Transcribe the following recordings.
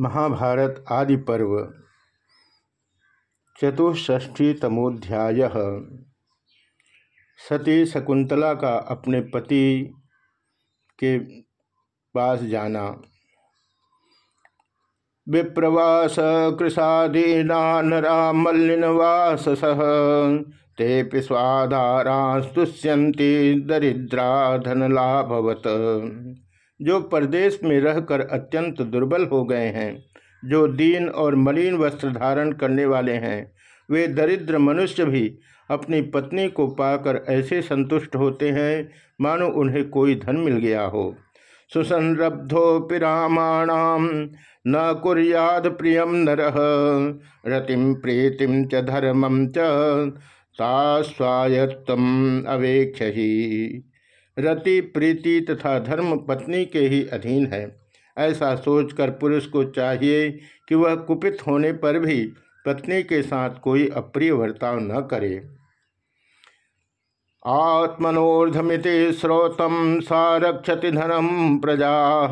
महाभारत आदि पर्व चतुष्षष्ठीतमोध्याय। सती शकुंतला का अपने पति के पास जाना। विप्रवास कृषादीना नरा मल्लिनवास ते स्वाधारास्तुष्यंती दरिद्रा धनलाभवत जो परदेश में रहकर अत्यंत दुर्बल हो गए हैं, जो दीन और मलिन वस्त्र धारण करने वाले हैं, वे दरिद्र मनुष्य भी अपनी पत्नी को पाकर ऐसे संतुष्ट होते हैं, मानो उन्हें कोई धन मिल गया हो। सुसंरब्धोपि रामाणाम न कुरियाद प्रियम नर रतिम प्रीतिम च धर्मम च स्वायत्तम अवेक्ष ही रति, प्रीति तथा धर्म पत्नी के ही अधीन है। ऐसा सोचकर पुरुष को चाहिए कि वह कुपित होने पर भी पत्नी के साथ कोई अप्रिय वर्ताव न करे। आत्मनोर्धमिति स्रोतम सारक्षति धनम प्रजा।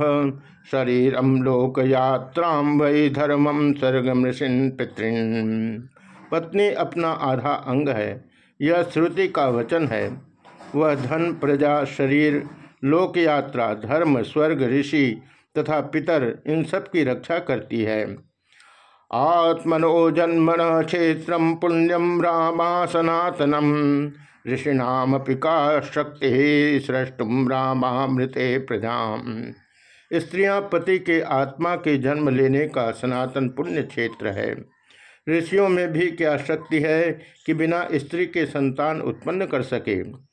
शरीरम लोकयात्रा वही धर्मम स्वर्गम ऋषिन पितृन। पत्नी अपना आधा अंग है। यह श्रुति का वचन है। वह धन, प्रजा, शरीर लोक यात्रा धर्म, स्वर्ग, ऋषि तथा पितर, इन सब की रक्षा करती है। आत्मनो जन्मन क्षेत्र पुण्यम रामा सनातनम ऋषिनाम पिका शक्ति सृष्टुम रामामृते प्रजा स्त्रियाँ पति के आत्मा के जन्म लेने का सनातन पुण्य क्षेत्र है। ऋषियों में भी क्या शक्ति है कि बिना स्त्री के संतान उत्पन्न कर सके?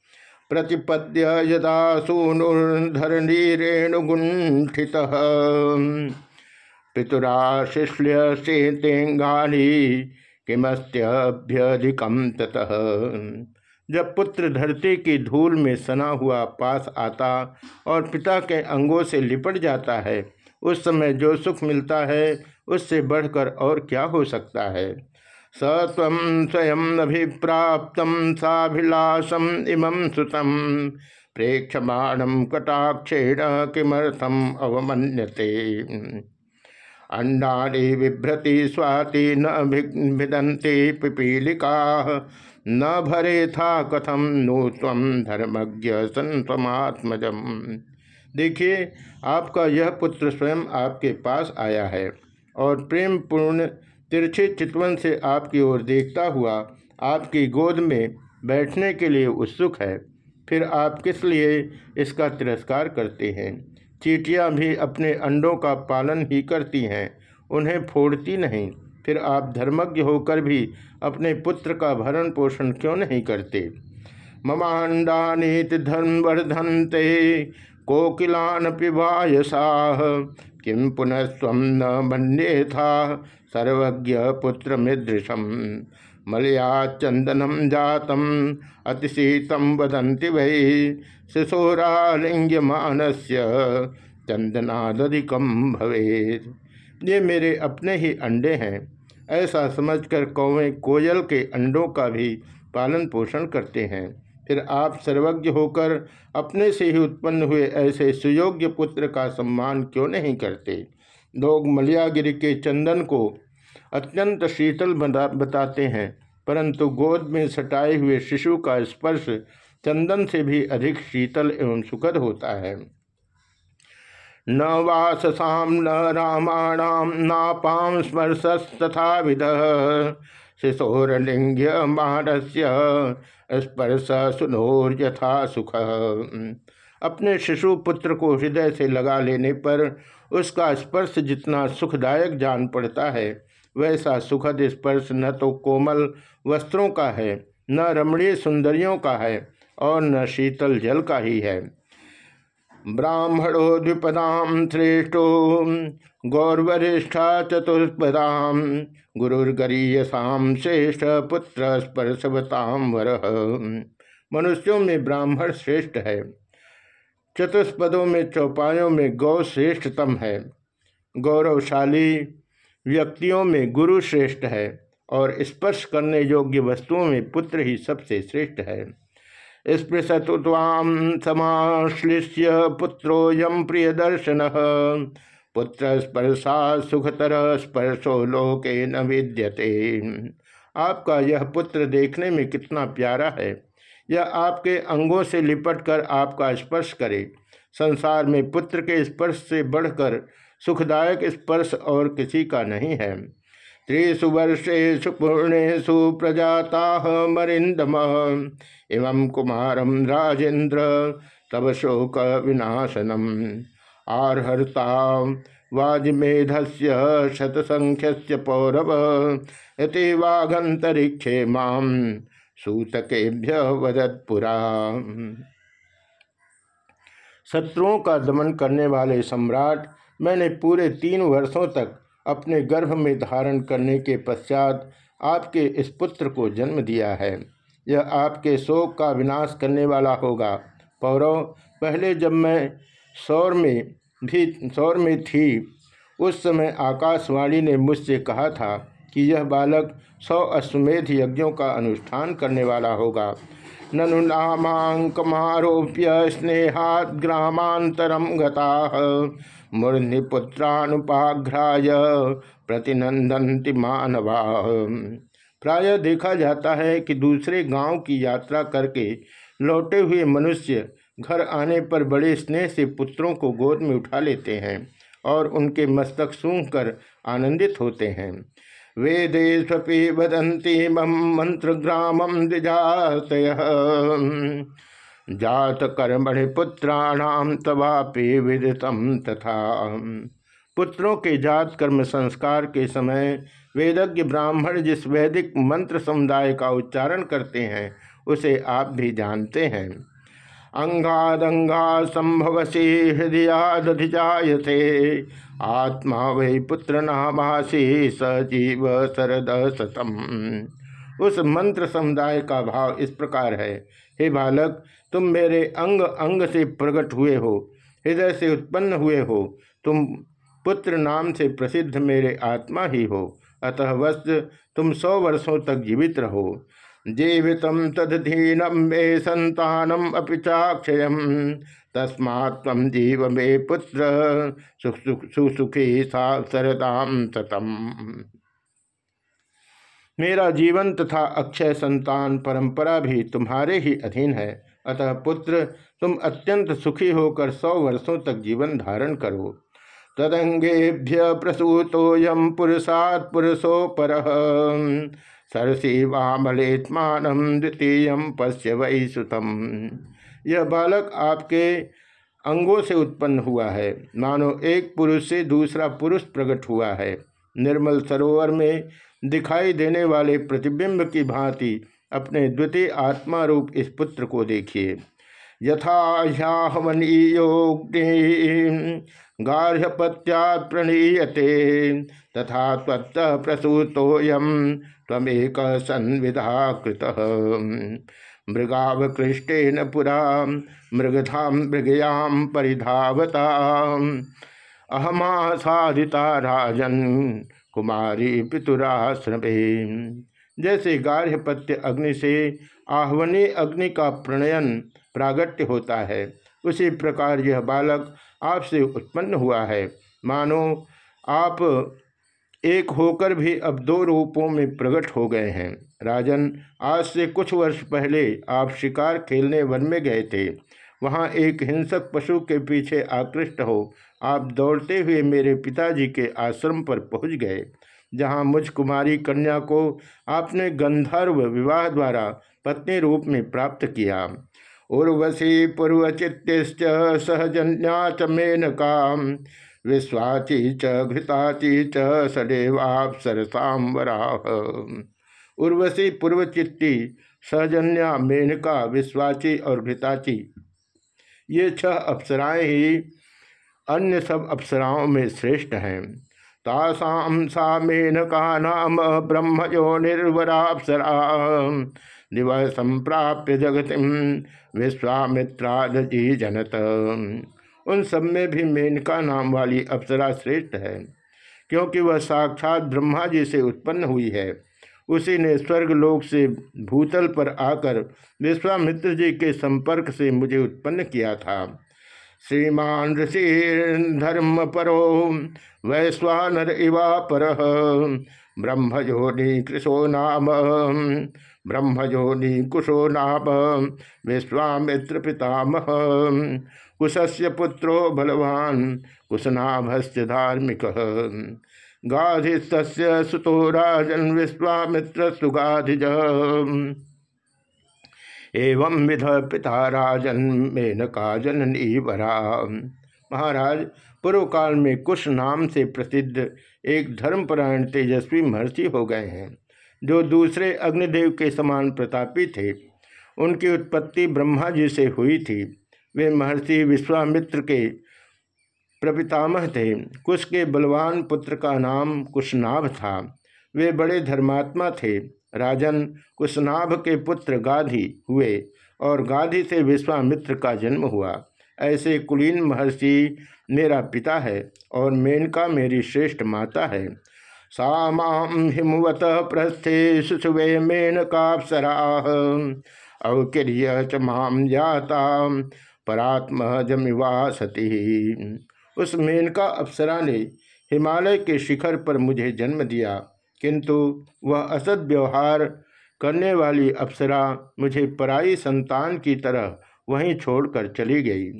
प्रतिपद्य यदा सूनुर्धरणी रेणुगुंठि पितुराशिष्य से तेंगानी किमस्त्यभ्यधिकम ततः। जब पुत्र धरती की धूल में सना हुआ पास आता और पिता के अंगों से लिपट जाता है, उस समय जो सुख मिलता है, उससे बढ़कर और क्या हो सकता है? स तम स्वयं अभिप्राप्त साभिलाषम इमं सुतम। प्रेक्षमाणम कटाक्षेण किमर्थम अवमन्यते। अंडानी बिभ्रति स्वाति न पिपीलिका। न भरे था कथम नो तम धर्मज्ञ संतमात्मजम देखिए, आपका यह पुत्र स्वयं आपके पास आया है और प्रेम पूर्ण तिरछे चितवन से आपकी ओर देखता हुआ आपकी गोद में बैठने के लिए उत्सुक है। फिर आप किस लिए इसका तिरस्कार करते हैं? चीटियाँ भी अपने अंडों का पालन ही करती हैं, उन्हें फोड़ती नहीं। फिर आप धर्मज्ञ होकर भी अपने पुत्र का भरण पोषण क्यों नहीं करते? ममांडा नीति धर्मवर्धनते कोकिलान पिवायसाह किम पुनः स्व न मन्ये था सर्वज्ञ पुत्र मृदृशम मलया चंदनम जातम अतिशीतम वदंति वै। शिशोरालिंग्यमानस्य चंदनादिकम भवे ये मेरे अपने ही अंडे हैं, ऐसा समझकर कौवें कोयल के अंडों का भी पालन पोषण करते हैं। फिर आप सर्वज्ञ होकर अपने से ही उत्पन्न हुए ऐसे सुयोग्य पुत्र का सम्मान क्यों नहीं करते? लोग मलियागिरी के चंदन को अत्यंत शीतल बताते हैं, परंतु गोद में सटाए हुए शिशु का स्पर्श चंदन से भी अधिक शीतल एवं सुखद होता है। न वाससाम न रामाणाम नापाम स्पर्शस्तथा विध शिशोरलिंग्य मानस्य स्पर्श सुनोर यथा सुख अपने शिशु पुत्र को हृदय से लगा लेने पर उसका स्पर्श जितना सुखदायक जान पड़ता है, वैसा सुखद स्पर्श न तो कोमल वस्त्रों का है, न रमणीय सुंदरियों का है और न शीतल जल का ही है। ब्राह्मणो द्विपदाम श्रेष्ठो गौरवरिष्ठा चतुष्पदाम गुरुर्गरीयसाम श्रेष्ठ पुत्र स्पर्शवताम वर मनुष्यों में ब्राह्मण श्रेष्ठ है, चतुष्पदों में चौपायों में गौ श्रेष्ठतम है, गौरवशाली व्यक्तियों में गुरु श्रेष्ठ है और स्पर्श करने योग्य वस्तुओं में पुत्र ही सबसे श्रेष्ठ है। स्पृशतु ताम समाश्लिष्य पुत्रोयम प्रिय दर्शन पुत्र स्पर्शा सुखतर स्पर्शो लोके न विद्यते। आपका यह पुत्र देखने में कितना प्यारा है। यह आपके अंगों से लिपट कर आपका स्पर्श करे। संसार में पुत्र के स्पर्श से बढ़कर सुखदायक स्पर्श और किसी का नहीं है। त्रिषु वर्षेशु पूर्णेशु प्रजाता मरिंदम एवं कुमारम राजेंद्र तब शोक विनाशनम। आर्हता वाजमेधस्य शतसंख्य पौरव यति वाघंतरिक्षे माम सूतकेभ्य वदत्पुरा शत्रुओं का दमन करने वाले सम्राट मैंने पूरे तीन वर्षों तक अपने गर्भ में धारण करने के पश्चात आपके इस पुत्र को जन्म दिया है। यह आपके शोक का विनाश करने वाला होगा। पौरव, पहले जब मैं सौर में भी, सौर में थी। उस समय आकाशवाणी ने मुझसे कहा था कि यह बालक सौ अश्वमेध यज्ञों का अनुष्ठान करने वाला होगा। ननु नामांकमारोप्य स्नेहात ग्रामांतरम गता। मूर्निपुत्रानुपाघ्राय प्रतिनंदंति मानवा। प्रायः देखा जाता है कि दूसरे गाँव की यात्रा करके लौटे हुए मनुष्य घर आने पर बड़े स्नेह से पुत्रों को गोद में उठा लेते हैं और उनके मस्तक सूंघ कर आनंदित होते हैं। वेदेशपि वदंती मम मंत्र ग्रामम द्विजातय जात कर्मणि पुत्राणाम तवापि विदितम तथा। पुत्रों के जात कर्म संस्कार के समय वेदज्ञ ब्राह्मण जिस वैदिक मंत्र समुदाय का उच्चारण करते हैं, उसे आप भी जानते हैं। अंगादंगा संभवसी हृदयादधिजायते आत्मा वै पुत्र नामासी सजीव शरद सतम। उस मंत्र समुदाय का भाव इस प्रकार है। हे बालक, तुम मेरे अंग अंग से प्रकट हुए हो, हृदय से उत्पन्न हुए हो। तुम पुत्र नाम से प्रसिद्ध मेरे आत्मा ही हो। अतः वस्त तुम सौ वर्षों तक जीवित रहो। जीवित तदधीनम मे संतानम अपि चाक्षय जीव मे पुत्र। सुसुखी सा सरदाम ततम मेरा जीवन तथा अक्षय संतान परंपरा भी तुम्हारे ही अधीन है। अतः पुत्र, तुम अत्यंत सुखी होकर सौ वर्षों तक जीवन धारण करो। तदंगेभ्य प्रसूतोयम पुरुषात् पुरुषो पर सरसी वामलेत्मान द्वितीय पश्य वही सुतम। यह बालक आपके अंगों से उत्पन्न हुआ है। मानो एक पुरुष से दूसरा पुरुष प्रकट हुआ है। निर्मल सरोवर में दिखाई देने वाले प्रतिबिंब की भांति अपने द्वितीय आत्मा रूप इस पुत्र को देखिए। यथा ह्याहमनीयोग्नि गार्हपत्यात् प्रणीयते। तथा त्वत्त प्रसूतोयम तमेक संविधा कृत। मृगावकृष्टेन पुरा मृगधा मृगयाम परिधावता। अहमासादिता राजन कुमारी पितुराश्रमे। जैसे गार्हपत्य अग्नि से आह्वनी अग्नि का प्रणयन प्रागट्य होता है, उसी प्रकार यह बालक आपसे उत्पन्न हुआ है। मानो आप एक होकर भी अब दो रूपों में प्रकट हो गए हैं। राजन, आज से कुछ वर्ष पहले आप शिकार खेलने वन में गए थे। वहाँ एक हिंसक पशु के पीछे आकृष्ट हो, आप दौड़ते हुए मेरे पिताजी के आश्रम पर पहुँच गए, जहाँ मुझ कुमारी कन्या को आपने गंधर्व विवाह द्वारा पत्नी रूप में प्राप्त किया। उर्वशी पूर्वचित्त सहजन्या च मेनका विश्वाची च, घृताची च सडेवापसरसाम्बरा उर्वशी पूर्वचित्ती सहजन्या मेनका, विश्वाची और घृताची। ये छह अप्सराएँ ही अन्य सब अप्सराओं में श्रेष्ठ हैं। तासाम सा मेनका नाम ब्रह्मयो निर्वराप्सरा दिवस संप्राप्य जगतिम विश्वामित्रादि जनत। उन सब में भी मेनका नाम वाली अप्सरा श्रेष्ठ है, क्योंकि वह साक्षात ब्रह्मा जी से उत्पन्न हुई है। उसी ने स्वर्गलोक से भूतल पर आकर विश्वामित्र जी के संपर्क से मुझे उत्पन्न किया था। श्रीमान ऋषि धर्म परो वैश्वानर इवा पर ब्रह्मजोनि कृशो नाम ब्रह्मजोनि कुशो नाम, विश्वामित्र पितामह। कुशस्य पुत्रो बलवान, कुशनाभस्य धार्मिक। गाधिस्त सुतो राजन विश्वामित्र सुगाधिज। एवं विध पिता राजन मेनका जननी वरा महाराज पूर्व काल में कुश नाम से प्रसिद्ध एक धर्मपरायण तेजस्वी महर्षि हो गए हैं, जो दूसरे अग्निदेव के समान प्रतापी थे। उनकी उत्पत्ति ब्रह्मा जी से हुई थी। वे महर्षि विश्वामित्र के प्रपितामह थे। कुश के बलवान पुत्र का नाम कुशनाभ था। वे बड़े धर्मात्मा थे। राजन कुशनाभ के पुत्र गाधी हुए और गाधी से विश्वामित्र का जन्म हुआ। ऐसे कुलीन महर्षि मेरा पिता है और मेनका मेरी श्रेष्ठ माता है। सा हिमवत प्रस्थे सुसुवे मेनकापसरा। अवकिर्य च माम जाता परात्म जमिवा सती उस मेनका अप्सरा ने हिमालय के शिखर पर मुझे जन्म दिया, किंतु वह असद व्यवहार करने वाली अप्सरा मुझे पराई संतान की तरह वहीं छोड़कर चली गई।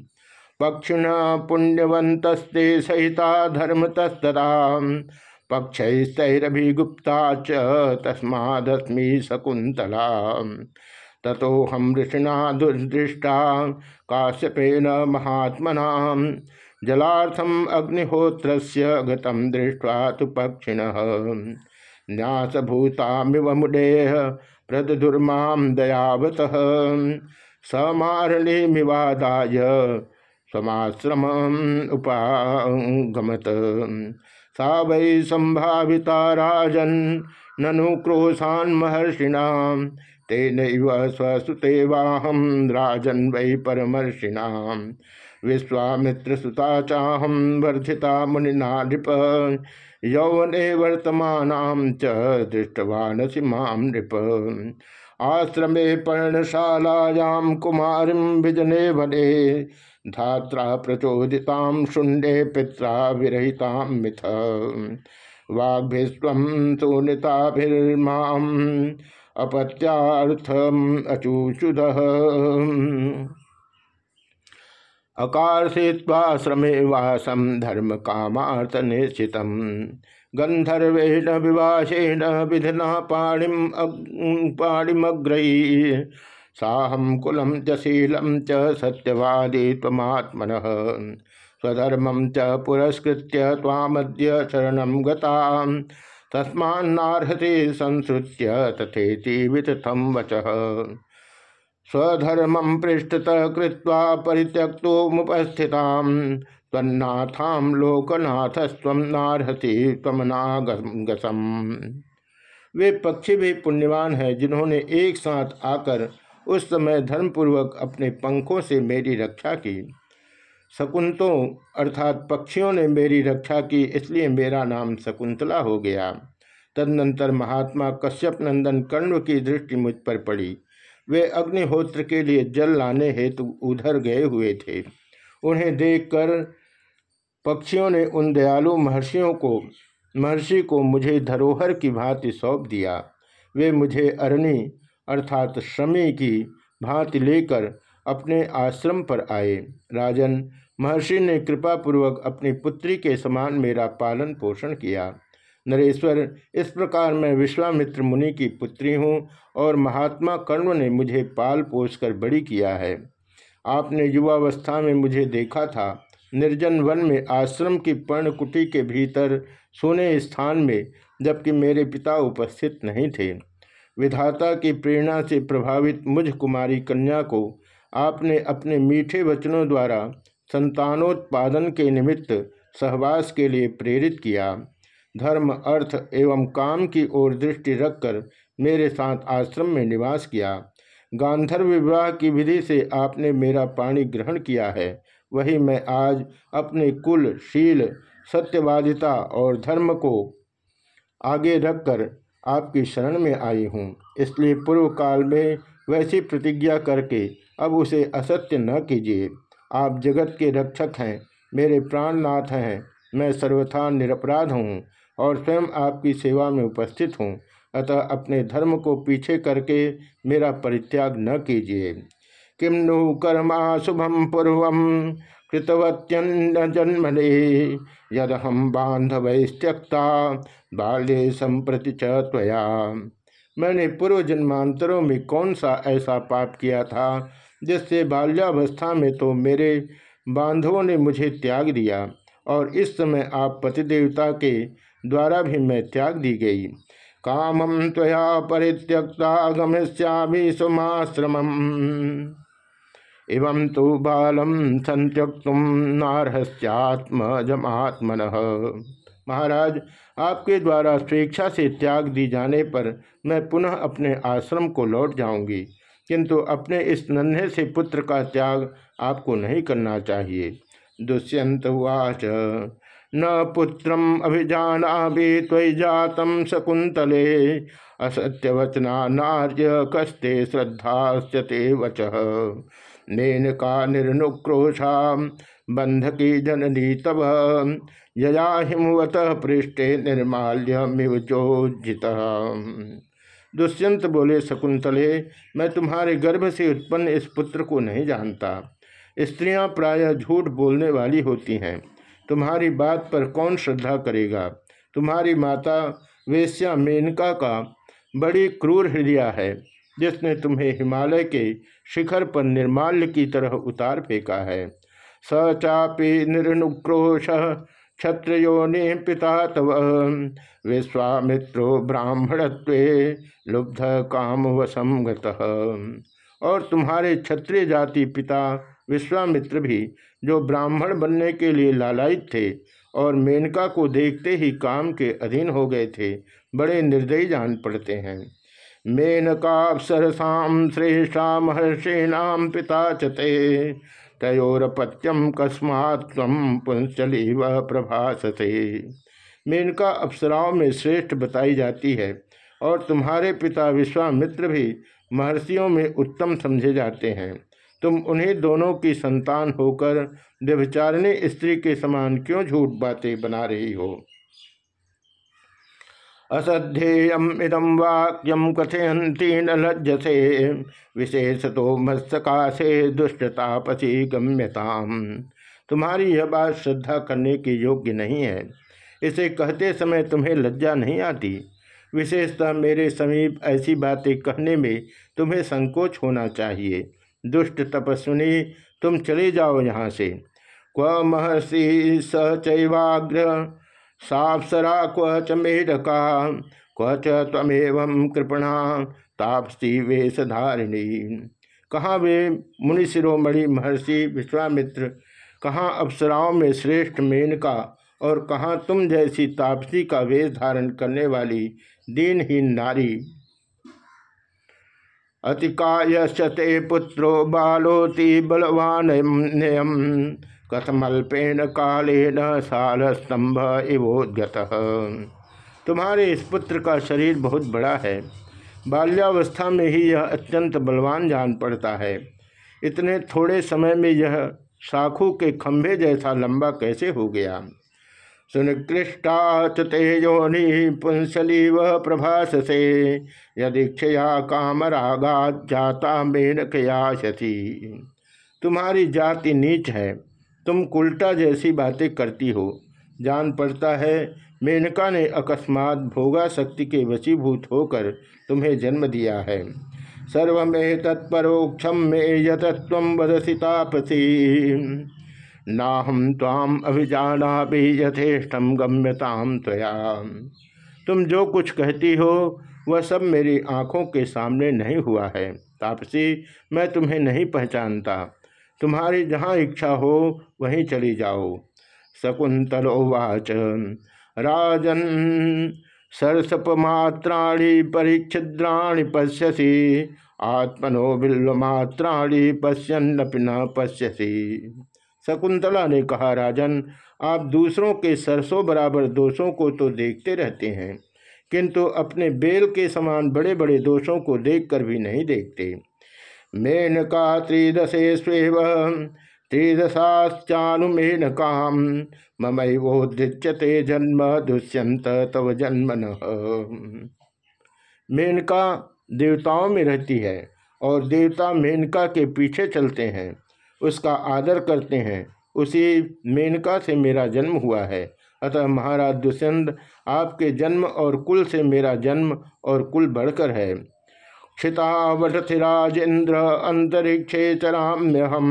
पक्षिण पुण्यवंतस्ते सहिता धर्म तस्तरा पक्षैस्तरभिगुप्ता च तस्मादस्मी शकुंतला। ततो हम ऋषिना दुर्दृष्टा, काश्यपेन महात्मना जलार्थम अग्निहोत्र गतम दृष्टवा तो पक्षिण। न्यासभूतामिव मुडेह दयावत। समारणिमिवादाय समाश्रम उपागमत। सा वै संभाविता राजन, ननु क्रोशान तेन स्वसुते वाहम राजन वै परमर्षिणा विश्वामित्र सुता चाहम वर्धिता मुनिना नृप यौवने वर्तमान च दृष्टवान माम नृप। आश्रमे पर्णशालायां कुमारी विजने वने। धात्रा प्रचोदिता शुंडे पिता विरहिता मिथ। वाग्भिस्व सुनीताभिर्माम अपत्यार्थम अचूचुद। अकार्षित्वाश्रमे वासम धर्म कामार्थ निश्चित गंधर्वेण विवासेन विधिना पाणिम पाणिमग्रयी साहम कुलम च च सत्यवादी तमात्मन स्वधर्मम च पुरस्कृत्य तामद्य शरण गता तस्मान्नार्हति संसृत्य तथेति वितथम वचः। स्वधर्म पृष्ठतः कृत्वा परित्यक्तो मुपस्थिताम। तन्नाथाम लोकनाथ स्व नारहति तमनागसम वे पक्षी भी पुण्यवान हैं जिन्होंने एक साथ आकर उस समय धर्मपूर्वक अपने पंखों से मेरी रक्षा की। शकुंतों अर्थात पक्षियों ने मेरी रक्षा की, इसलिए मेरा नाम शकुंतला हो गया। तदनंतर महात्मा कश्यप नंदन कर्ण की दृष्टि मुझ पर पड़ी। वे अग्निहोत्र के लिए जल लाने हेतु उधर गए हुए थे। उन्हें देखकर पक्षियों ने उन दयालु महर्षियों को, महर्षि को मुझे धरोहर की भांति सौंप दिया। वे मुझे अरणी अर्थात श्रमी की भांति लेकर अपने आश्रम पर आए। राजन महर्षि ने कृपापूर्वक अपनी पुत्री के समान मेरा पालन पोषण किया। नरेश्वर, इस प्रकार मैं विश्वामित्र मुनि की पुत्री हूँ और महात्मा कर्ण ने मुझे पाल पोष कर बड़ी किया है। आपने युवावस्था में मुझे देखा था। निर्जन वन में आश्रम की पर्णकुटी के भीतर सोने स्थान में, जबकि मेरे पिता उपस्थित नहीं थे। विधाता की प्रेरणा से प्रभावित मुझ कुमारी कन्या को आपने अपने मीठे वचनों द्वारा संतानोत्पादन के निमित्त सहवास के लिए प्रेरित किया। धर्म, अर्थ एवं काम की ओर दृष्टि रखकर मेरे साथ आश्रम में निवास किया। गांधर्व विवाह की विधि से आपने मेरा पाणी ग्रहण किया है। वही मैं आज अपने कुल, शील, सत्यवादिता और धर्म को आगे रखकर आपकी शरण में आई हूँ। इसलिए पूर्व काल में वैसी प्रतिज्ञा करके अब उसे असत्य न कीजिए। आप जगत के रक्षक हैं, मेरे प्राणनाथ हैं। मैं सर्वथा निरपराध हूँ और स्वयं आपकी सेवा में उपस्थित हूँ। अतः अपने धर्म को पीछे करके मेरा परित्याग न कीजिए। किम नु कर्मा शुभम पूर्व कृतवत्यन्न जन्मने। यदहम त्यक्ता बाल्य संप्रति चया मैंने पूर्व जन्मांतरों में कौन सा ऐसा पाप किया था जिससे बाल्यावस्था में तो मेरे बांधवों ने मुझे त्याग दिया और इस समय आप पतिदेवता के द्वारा भी मैं त्याग दी गई। कामम त्वया परित्यक्ता गमिष्यामी सुमाश्रम एवं तो बालम संत्यक्तुम नारहस्यात्मजमात्मन। महाराज, आपके द्वारा स्वेच्छा से त्याग दी जाने पर मैं पुनः अपने आश्रम को लौट जाऊँगी। किंतु अपने इस नन्हे से पुत्र का त्याग आपको नहीं करना चाहिए। दुष्यंत उवाच, न पुत्रम अभिजाना भी त्वि जातम शकुंतले असत्यवचना नार्य कस्ते श्रद्धा श्रद्धास्यते वच। नेन का निर्नुक्रोशा बंधकी जननी तब यया हिमवत पृष्ठे निर्माल्य निर्माल्यमिवचोजित दुष्यंत बोले, शकुंतले, मैं तुम्हारे गर्भ से उत्पन्न इस पुत्र को नहीं जानता। स्त्रियाँ प्रायः झूठ बोलने वाली होती हैं। तुम्हारी बात पर कौन श्रद्धा करेगा? तुम्हारी माता वेश्या मेनका का बड़ी क्रूर हृदय है, जिसने तुम्हें हिमालय के शिखर पर निर्माल्य की तरह उतार फेंका है। स चापी क्षत्रियोनि पिता तव। विश्वामित्रो ब्राह्मणत्व लुब्ध काम वसंगत और तुम्हारे क्षत्रिय जाति पिता विश्वामित्र भी, जो ब्राह्मण बनने के लिए लालायित थे और मेनका को देखते ही काम के अधीन हो गए थे, बड़े निर्दयी जान पड़ते हैं। मेनका मेनकापसरसा श्रेष्ठा महर्षीणाम पिता चते तयोरपत्यम कस्मात् पुंचली वह प्रभासते। मेनका अप्सराओं में श्रेष्ठ बताई जाती है और तुम्हारे पिता विश्वामित्र भी महर्षियों में उत्तम समझे जाते हैं। तुम उन्हें दोनों की संतान होकर व्यभिचारिणी स्त्री के समान क्यों झूठ बातें बना रही हो? असध्येयम इदम वाक्यम कथयंती न लज्जसे। विशेष तो मत्सकाशे दुष्टतापसी गम्यताम। तुम्हारी यह बात श्रद्धा करने के योग्य नहीं है। इसे कहते समय तुम्हें लज्जा नहीं आती। विशेषतः मेरे समीप ऐसी बातें कहने में तुम्हें संकोच होना चाहिए। दुष्ट तपस्विनी, तुम चले जाओ यहाँ से। क्व महर्षि स सापसरा क्व च मेढका क्व च तमेव कृपणा, तापसी वेशधारिणी। कहाँ वे मुनि शिरोमणि महर्षि विश्वामित्र, कहाँ अप्सराओं में श्रेष्ठ मेनका, और कहाँ तुम जैसी तापसी का वेश धारण करने वाली दीनहीन नारी? अतिकायते पुत्रो बालोति बलवान कथमल्पेन कालेन साल स्तंभ इवोद्गत तुम्हारे इस पुत्र का शरीर बहुत बड़ा है। बाल्यावस्था में ही यह अत्यंत बलवान जान पड़ता है। इतने थोड़े समय में यह शाखू के खंभे जैसा लंबा कैसे हो गया? सुनिकृष्टा तेजोनि पुंसलीव प्रभाससे। यदीक्षया कामरागा जाता मेनकया शशि तुम्हारी जाति नीच है। तुम उल्टा जैसी बातें करती हो। जान पड़ता है, मेनका ने अकस्मात भोगा शक्ति के वशीभूत होकर तुम्हें जन्म दिया है। सर्वे तत्परोक्षम में यतत्व वदसी तापसी। नाहम ताम अभिजाना भी यथेष्टम गम्यताम त्वया। तुम जो कुछ कहती हो, वह सब मेरी आँखों के सामने नहीं हुआ है। तापसी, मैं तुम्हें नहीं पहचानता। तुम्हारी जहाँ इच्छा हो, वहीं चली जाओ। शकुंतलोवाच राजन सरसपमात्राणी परिच्छिद्राणि पश्यसी। आत्मनो बिल्वमात्राणी पश्यन्नपि न पश्यसी। शकुंतला ने कहा, राजन, आप दूसरों के सरसों बराबर दोषों को तो देखते रहते हैं, किंतु अपने बेल के समान बड़े बड़े दोषों को देखकर भी नहीं देखते। मेनका त्रिदशे स्वेव त्रिदशाश्चानुमेन काम ममैवोदृच्यते जन्म दुष्यंत तव जन्म न मेनका देवताओं में रहती है और देवता मेनका के पीछे चलते हैं। उसका आदर करते हैं। उसी मेनका से मेरा जन्म हुआ है। अतः महाराज दुष्यंत, आपके जन्म और कुल से मेरा जन्म और कुल बढ़कर है। क्षितावटथिराजेन्द्र अंतरिक्षे चराम्य हम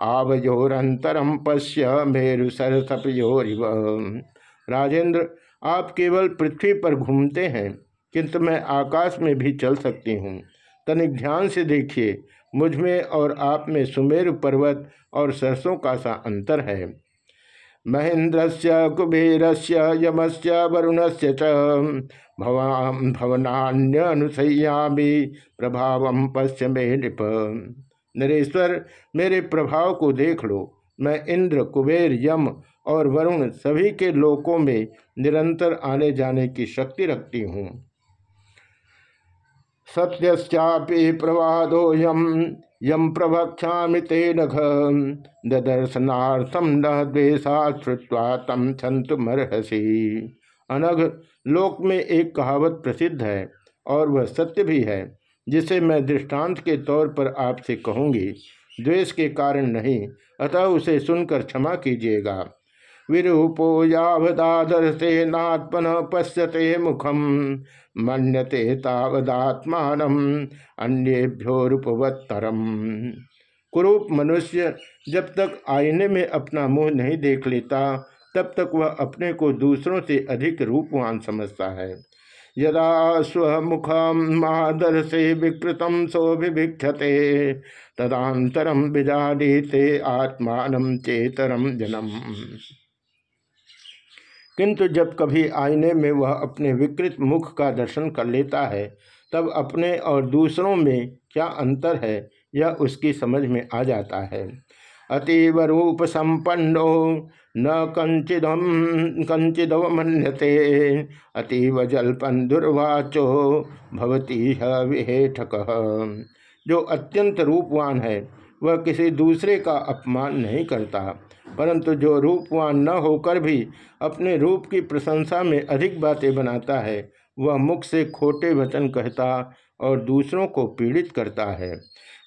आवयोरंतरम पश्य मेरु सरसपयोरिव राजेंद्र आप केवल पृथ्वी पर घूमते हैं, किंतु मैं आकाश में भी चल सकती हूँ। तनिक ध्यान से देखिए, मुझमें और आप में सुमेरु पर्वत और सरसों का सा अंतर है। महेंद्र से कुबेर से यम से वरुण से भवनान्यनुसयामी प्रभाव पश्चिमे नृप। नरेश्वर, मेरे प्रभाव को देख लो। मैं इंद्र, कुबेर, यम और वरुण सभी के लोकों में निरंतर आने जाने की शक्ति रखती हूँ। सत्यश्चापि प्रवादो यम प्रवक्षा ते नघ दर्शनार्थम न द्वेषा श्रुवा तम छंतु मरहसी अनघ, लोक में एक कहावत प्रसिद्ध है, और वह सत्य भी है, जिसे मैं दृष्टांत के तौर पर आपसे कहूँगी। द्वेष के कारण नहीं, अतः उसे सुनकर क्षमा कीजिएगा। विरूपो यावदादर्शे नात्मन पश्यते मुखम, मन्यते तावदात्मान अन्येभ्यो रूपवत्तरम। कुरूप मनुष्य जब तक आईने में अपना मुँह नहीं देख लेता, तब तक वह अपने को दूसरों से अधिक रूपवान समझता है। यदा स्वमुखम से विकृतम सौभिभिक्षते तदातरम विजाते आत्मान चेतरम जनम। किंतु जब कभी आईने में वह अपने विकृत मुख का दर्शन कर लेता है, तब अपने और दूसरों में क्या अंतर है, यह उसकी समझ में आ जाता है। अतीव रूप संपन्नो, न कंचिदम कंचिदवमन्यते अतीव जल्पन दुर्वाचो, भवती विहेठक। जो अत्यंत रूपवान है, वह किसी दूसरे का अपमान नहीं करता। परंतु जो रूपवान न होकर भी अपने रूप की प्रशंसा में अधिक बातें बनाता है, वह मुख से खोटे वचन कहता और दूसरों को पीड़ित करता है।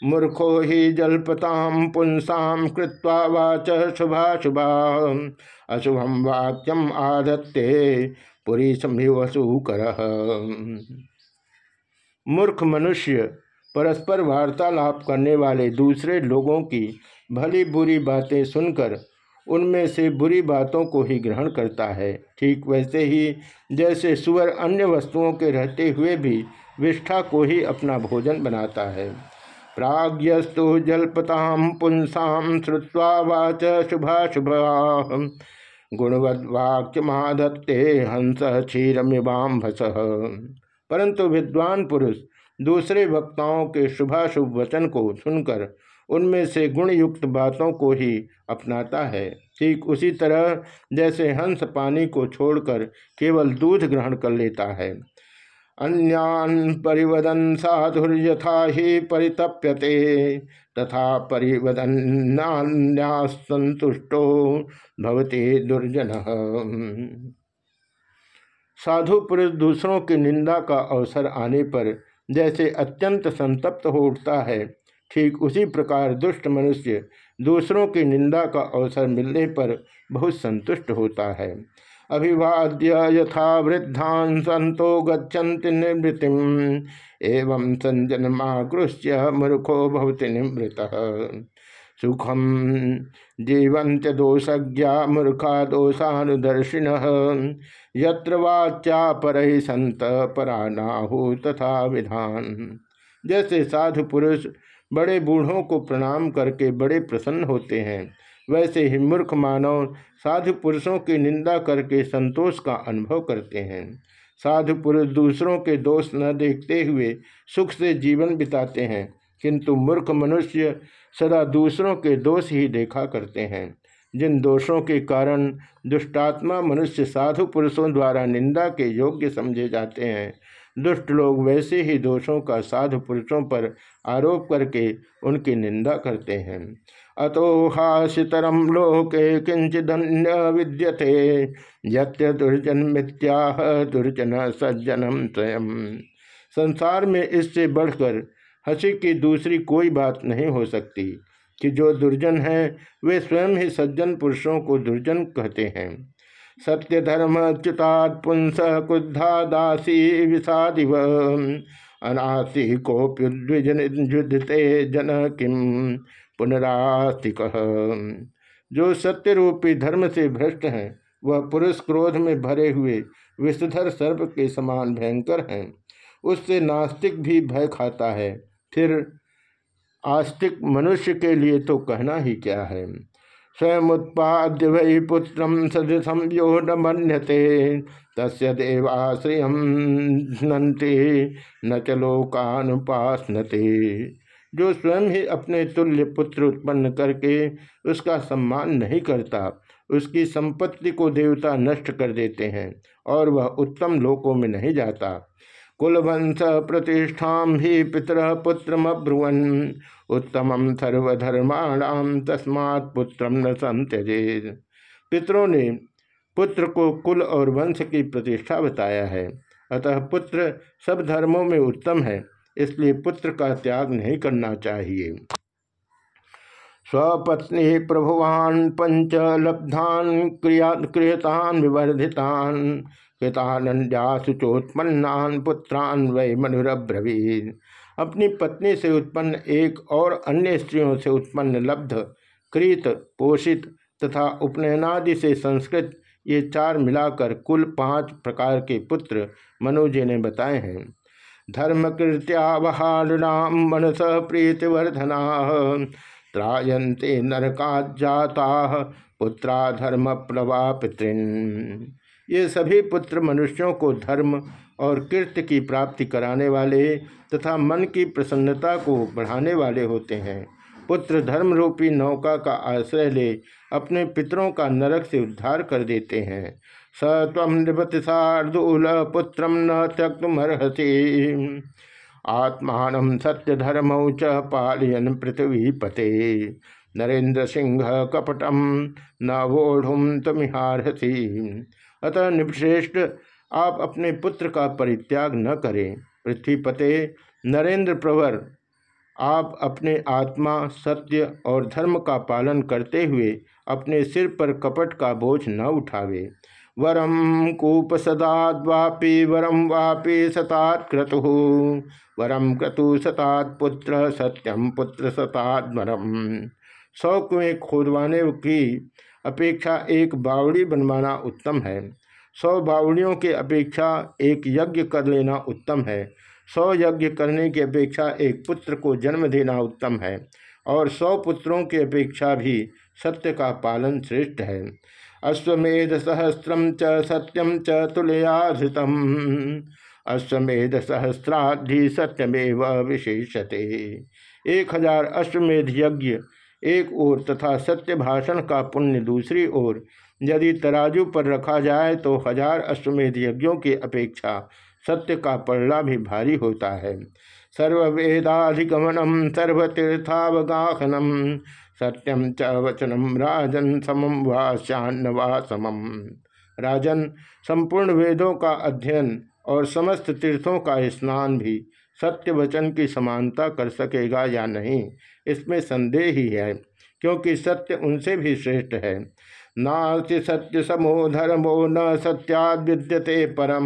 मूर्खो ही जलपताम पुंसाम कृत्वा वाच शुभा शुभा अशुभम वाक्यम आदत्ते पुरी कर मूर्ख मनुष्य परस्पर वार्तालाप करने वाले दूसरे लोगों की भली बुरी बातें सुनकर उनमें से बुरी बातों को ही ग्रहण करता है। ठीक वैसे ही जैसे सुअर अन्य वस्तुओं के रहते हुए भी विष्ठा को ही अपना भोजन बनाता है। प्राग्यस्तु जल्पताम पुंसाम श्रुवा वाच शुभा शुभा गुणवद्वाक्यमादत्ते हंस क्षीरमिवाम्भस परंतु विद्वान पुरुष दूसरे वक्ताओं के शुभाशुभ वचन को सुनकर उनमें से गुणयुक्त बातों को ही अपनाता है। ठीक उसी तरह जैसे हंस पानी को छोड़कर केवल दूध ग्रहण कर लेता है। अन्यान परिवदन साधुर्यथा ही परितप्यते, तथा परिवदन्यासंतुष्टो भवते दुर्जन। साधु पुरुष दूसरों की निंदा का अवसर आने पर जैसे अत्यंत संतप्त हो उठता है ठीक उसी प्रकार दुष्ट मनुष्य दूसरों की निंदा का अवसर मिलने पर बहुत संतुष्ट होता है। अभिवाद्य यथा वृद्धान संतो गच्छन्ति निवृत्ति एवं संजनमाकृष्य मूर्खो भवति निवृत सुखम जीवंत दोषज्ञा मूर्खा दोषानुदर्शिन, यत्र पर संत परानाहु तथा विधान। जैसे साधु पुरुष बड़े बूढ़ों को प्रणाम करके बड़े प्रसन्न होते हैं। वैसे ही मूर्ख मानव साधु पुरुषों की निंदा करके संतोष का अनुभव करते हैं। साधु पुरुष दूसरों के दोष न देखते हुए सुख से जीवन बिताते हैं, किंतु मूर्ख मनुष्य सदा दूसरों के दोष ही देखा करते हैं। जिन दोषों के कारण दुष्टात्मा मनुष्य साधु पुरुषों द्वारा निंदा के योग्य समझे जाते हैं दुष्ट लोग वैसे ही दोषों का साधु पुरुषों पर आरोप करके उनकी निंदा करते हैं। अतो हास्यतरम लोके किंचिदन्य विद्यते यत्य दुर्जन मित्याह दुर्जन सज्जनम स्वयं संसार में इससे बढ़कर हँसी की दूसरी कोई बात नहीं हो सकती कि जो दुर्जन है, वे स्वयं ही सज्जन पुरुषों को दुर्जन कहते हैं। सत्य धर्म च्युतात् पुंस क्रुद्धा दासी विषादिव। अनासी कोप्युद्विजुदते जन किम पुनरास्तिक। जो सत्य रूपी धर्म से भ्रष्ट हैं, वह पुरुष क्रोध में भरे हुए विषधर सर्प के समान भयंकर हैं। उससे नास्तिक भी भय खाता है। फिर आस्तिक मनुष्य के लिए तो कहना ही क्या है? स्वयं उत्पाद्य वही पुत्र सदृशम यो न मनते तस् देवाश्रय न चलोकानुपासनते जो स्वयं ही अपने तुल्य पुत्र उत्पन्न करके उसका सम्मान नहीं करता, उसकी संपत्ति को देवता नष्ट कर देते हैं और वह उत्तम लोकों में नहीं जाता। कुलवंश प्रतिष्ठा ही पितर पुत्रमब्रुवन। उत्तम सर्वधर्माणाम तस्मात् पुत्र न संत्यजे। पितरों ने पुत्र को कुल और वंश की प्रतिष्ठा बताया है। अतः पुत्र सब धर्मों में उत्तम है, इसलिए पुत्र का त्याग नहीं करना चाहिए। स्वपत्नी प्रभुवान पंच लब्धान क्रिया, क्रियतान विवर्धितान। कृतानंदासुचोत्पन्नान पुत्रान वै मनुरब्रवीर अपनी पत्नी से उत्पन्न एक और अन्य स्त्रियों से उत्पन्न लब्ध, कृत, पोषित तथा उपनयनादि से संस्कृत ये चार मिलाकर कुल पाँच प्रकार के पुत्र मनुजी ने बताए हैं। धर्मकृत्यावहानुनाम मनस प्रीतिवर्धना, त्रायन्ते नरकाजाता पुत्रा धर्म प्लवा पितृन ये सभी पुत्र मनुष्यों को धर्म और कीर्ति की प्राप्ति कराने वाले तथा मन की प्रसन्नता को बढ़ाने वाले होते हैं। पुत्र धर्म रूपी नौका का आश्रय ले अपने पितरों का नरक से उद्धार कर देते हैं। स तम नृपति शार्दूल पुत्र न त्यक्तमर्हसी आत्मान सत्य धर्म च पालयन पृथ्वी पते नरेंद्र सिंह कपटम न वोढ़ुम तमिहारसी अतः निपश्रेष्ठ आप अपने पुत्र का परित्याग न करें। पृथ्वीपते नरेंद्र प्रवर, आप अपने आत्मा, सत्य और धर्म का पालन करते हुए अपने सिर पर कपट का बोझ न उठावे। वरम कूप सदाद्वापि वरम वापि सतात क्रतु। वरम क्रतु सतात पुत्र सत्यम पुत्र सतात वरम। सौ कुएँ खोदवाने की अपेक्षा एक बावड़ी बनवाना उत्तम है। सौ बावड़ियों के अपेक्षा एक यज्ञ कर लेना उत्तम है। सौ यज्ञ करने की अपेक्षा एक पुत्र को जन्म देना उत्तम है और सौ पुत्रों की अपेक्षा भी सत्य का पालन श्रेष्ठ है। अश्वमेध सहस्रम च सत्यम च तुलयाधृतम अश्वमेध सहस्राधि सत्यमेव विशेषते। एक हज़ार अश्वमेध यज्ञ एक ओर तथा सत्य भाषण का पुण्य दूसरी ओर। यदि तराजू पर रखा जाए तो हज़ार अश्वमेध यज्ञों की अपेक्षा सत्य का पड़ला भी भारी होता है। सर्ववेदाधिगमनम सर्वतीर्थावगाहनम सत्यम च वचनम राजन समम वाश्यान्न समम। राजन, संपूर्ण वेदों का अध्ययन और समस्त तीर्थों का स्नान भी सत्य वचन की समानता कर सकेगा या नहीं? इसमें संदेह ही है, क्योंकि सत्य उनसे भी श्रेष्ठ है। नास्ति सत्य समो धर्मो न सत्याद विद्यते परम,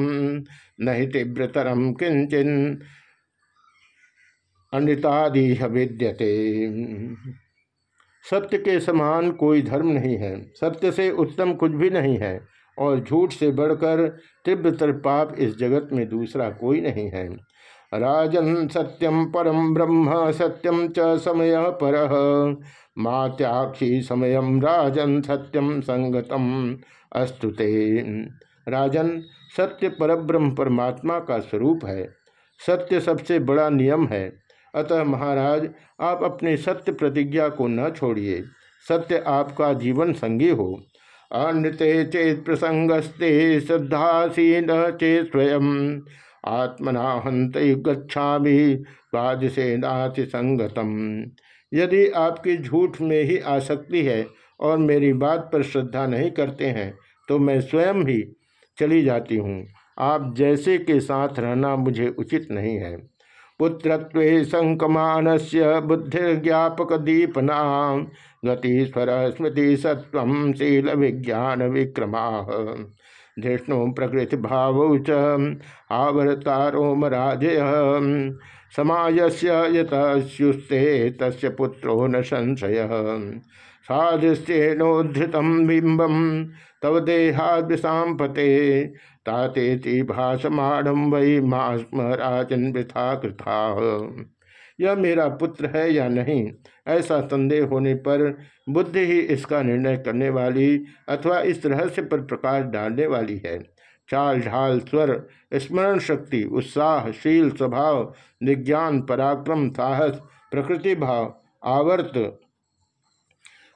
नहीं तीव्रतरम किंचन अनृतादि विद्यते। सत्य के समान कोई धर्म नहीं है, सत्य से उत्तम कुछ भी नहीं है, और झूठ से बढ़कर तीव्रतर पाप इस जगत में दूसरा कोई नहीं है। राजन सत्यम परम ब्रह्म सत्यम च समय पर। मात्याक्षी समय राजन सत्यम संगतम अस्तुते राजन सत्य परब्रह्म परमात्मा का स्वरूप है। सत्य सबसे बड़ा नियम है। अतः महाराज, आप अपनी सत्य प्रतिज्ञा को न छोड़िए। सत्य आपका जीवन संगी हो। अनृते चेत प्रसंगस्ते श्रद्धासी न चेत स्वयं। आत्मना हंत गच्छा भी से नाति संगतम। यदि आपकी झूठ में ही आसक्ति है और मेरी बात पर श्रद्धा नहीं करते हैं तो मैं स्वयं ही चली जाती हूँ। आप जैसे के साथ रहना मुझे उचित नहीं है। पुत्रत्व संकमान से बुद्धि ज्ञापक दीपना गतिस्वर स्मृति सत्व शील विज्ञान विक्रमा धृष्णु प्रकृति भाव च आवरतारोमराजय समाजस्य यतुस्ते तस्य पुत्रो न संशय। सादृश्येनोद्धृत बिंबम तव देहादिशापते ताते भाषमाणम वही मास्म राजन वृथा कृथा यह मेरा पुत्र है या नहीं। ऐसा संदेह होने पर बुद्धि ही इसका निर्णय करने वाली अथवा इस रहस्य पर प्रकाश डालने वाली है। चाल ढाल, स्वर, स्मरण शक्ति, उत्साह, शील स्वभाव, विज्ञान, पराक्रम, साहस, प्रकृति भाव, आवर्त,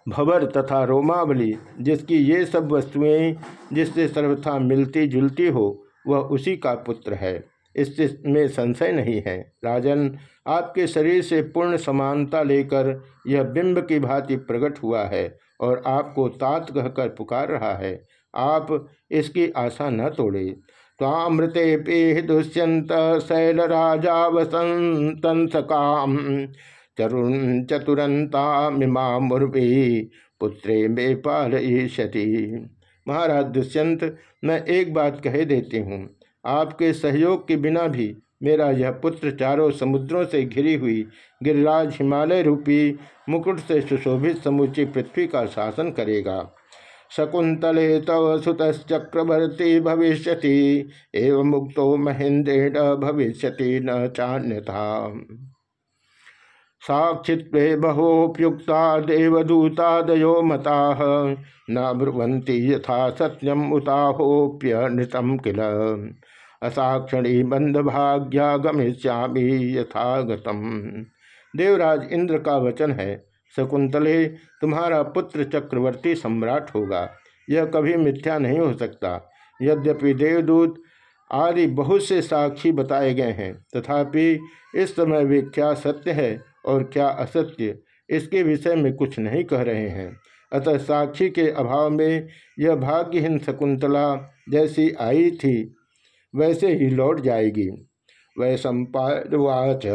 भवर तथा रोमावली, जिसकी ये सब वस्तुएँ जिससे सर्वथा मिलती जुलती हो, वह उसी का पुत्र है। इसमें संशय नहीं है। राजन आपके शरीर से पूर्ण समानता लेकर यह बिंब की भांति प्रकट हुआ है और आपको तात कहकर पुकार रहा है। आप इसकी आशा न तोड़े। तामृते पे दुष्यंत शैल राजा वसंत काम चरुण चतुरंता मिमा मुर्वी पुत्रे में पाल महाराज दुष्यंत, मैं एक बात कह देती हूँ। आपके सहयोग के बिना भी मेरा यह पुत्र चारों समुद्रों से घिरी हुई गिरिराज हिमालय रूपी मुकुट से सुशोभित समूची पृथ्वी का शासन करेगा। शकुंतले तव सुतश्चक्रवर्ती भविष्य एवं मुक्तो महेंद्रेण भविष्य न चान्यथा। साक्षित्व बहोप्युक्ता देवदूतादयो मता न ब्रुवंती यथा सत्यम उताहोप्य नृतम किल। असाक्षणी बंधभाग्या गमिष्यामी यथागतम। देवराज इंद्र का वचन है, शकुंतले, तुम्हारा पुत्र चक्रवर्ती सम्राट होगा। यह कभी मिथ्या नहीं हो सकता। यद्यपि देवदूत आदि बहुत से साक्षी बताए गए हैं, तथापि इस समय वे क्या सत्य है और क्या असत्य, इसके विषय में कुछ नहीं कह रहे हैं। अतः साक्षी के अभाव में यह भाग्यहीन शकुंतला जैसी आई थी वैसे ही लौट जाएगी। वै सम्पावाच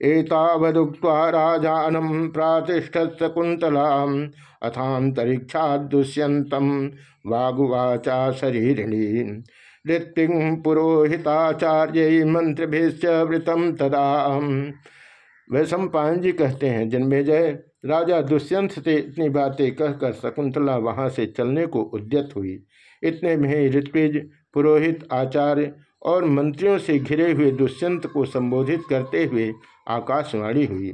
एतावदुक्त्वा प्रातिष्ठत शकुंतला अथातरीक्षा दुष्यंतम वागुवाचा शरीरिणी। ऋत्विंग पुरोहिताचार्य मंत्रिभिश्च वृतम तदा। वह सम्पायन जी कहते हैं जन्मेजय राजा दुष्यंत से इतनी बातें कहकर शकुंतला वहाँ से चलने को उद्यत हुई। इतने में ऋत्विज पुरोहित, आचार्य और मंत्रियों से घिरे हुए दुष्यंत को संबोधित करते हुए आकाशवाणी हुई।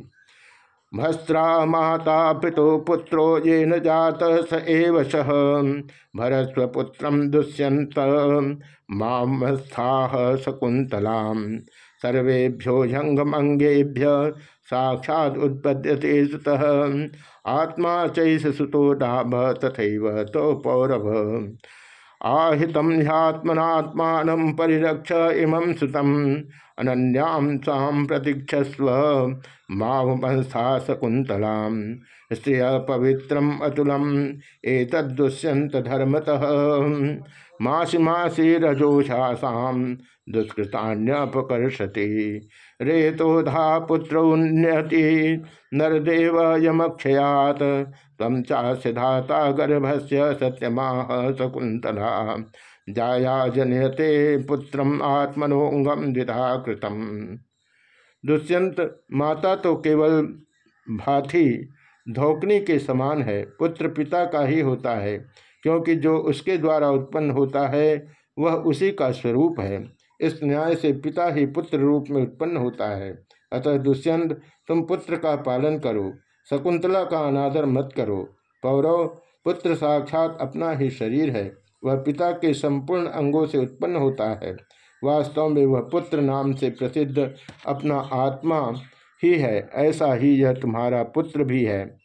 भस्त्रा माता पितो पुत्रो ये न जात स एव सह भरस्वपुत्र दुष्यंत मामस्था शकुंतला सर्वेभ्यो जंगमंगेभ्य साक्षात उत्पद्यते सुत। आत्मा चैस सुतो डाभ तथा तो पौरभ आहितम ह्यात्मनात्मान परिरक्ष इमं सुतम अनन्याम साम प्रतीक्षस्व मावंस्था शकुंतला स्त्रिय पवित्रम अतुलम एतदुष्यंत धर्मतः मासी मासी रजोषासाम दुष्कृतान्यपकर्षति। रेतोधा पुत्र उन्नति नरदेव यमक्षयात तम चाधाता गर्भस्य सत्यमाह शकुंतला जाया जनयते पुत्रम आत्मनोंगम द्विधा कृतम दुष्यंत माता तो केवल भाथी धोकनी के समान है, पुत्र पिता का ही होता है, क्योंकि जो उसके द्वारा उत्पन्न होता है, वह उसी का स्वरूप है। इस न्याय से पिता ही पुत्र रूप में उत्पन्न होता है। अतः दुष्यंत, तुम पुत्र का पालन करो, शकुंतला का अनादर मत करो। पौरव, पुत्र साक्षात अपना ही शरीर है, वह पिता के संपूर्ण अंगों से उत्पन्न होता है। वास्तव में वह पुत्र नाम से प्रसिद्ध अपना आत्मा ही है, ऐसा ही यह तुम्हारा पुत्र भी है।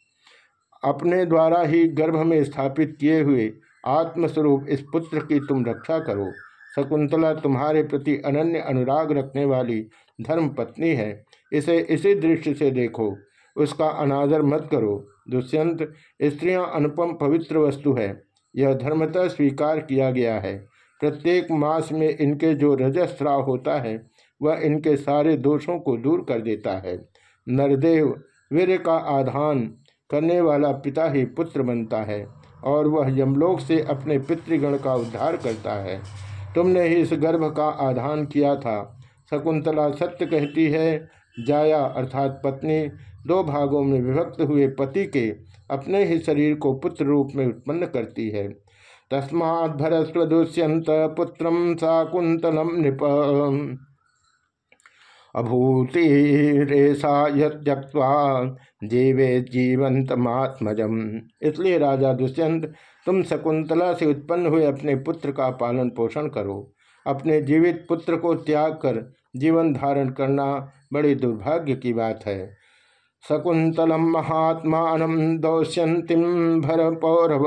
अपने द्वारा ही गर्भ में स्थापित किए हुए आत्मस्वरूप इस पुत्र की तुम रक्षा करो। शकुंतला तुम्हारे प्रति अनन्य अनुराग रखने वाली धर्म पत्नी है। इसे इसी दृष्टि से देखो। उसका अनादर मत करो। दुष्यंत, स्त्रियाँ अनुपम पवित्र वस्तु है। यह धर्मतः स्वीकार किया गया है। प्रत्येक मास में इनके जो रजस्राव होता है, वह इनके सारे दोषों को दूर कर देता है। नरदेव वीर का आधान करने वाला पिता ही पुत्र बनता है और वह यमलोक से अपने पितृगण का उद्धार करता है। तुमने ही इस गर्भ का आधान किया था। शकुंतला सत्य कहती है, जाया अर्थात पत्नी, दो भागों में विभक्त हुए पति के अपने ही शरीर को पुत्र रूप में उत्पन्न करती है। तस्मात् भरस्व दुष्यंत पुत्र शाकुंतलम नृप। अभूति रेशा यक्वा जीवे जीवंत महात्मजम इसलिए राजा दुष्यंत तुम शकुंतला से उत्पन्न हुए अपने पुत्र का पालन पोषण करो। अपने जीवित पुत्र को त्याग कर जीवन धारण करना बड़ी दुर्भाग्य की बात है। शकुंतलम महात्मा दौश्यंतिम भर पौरव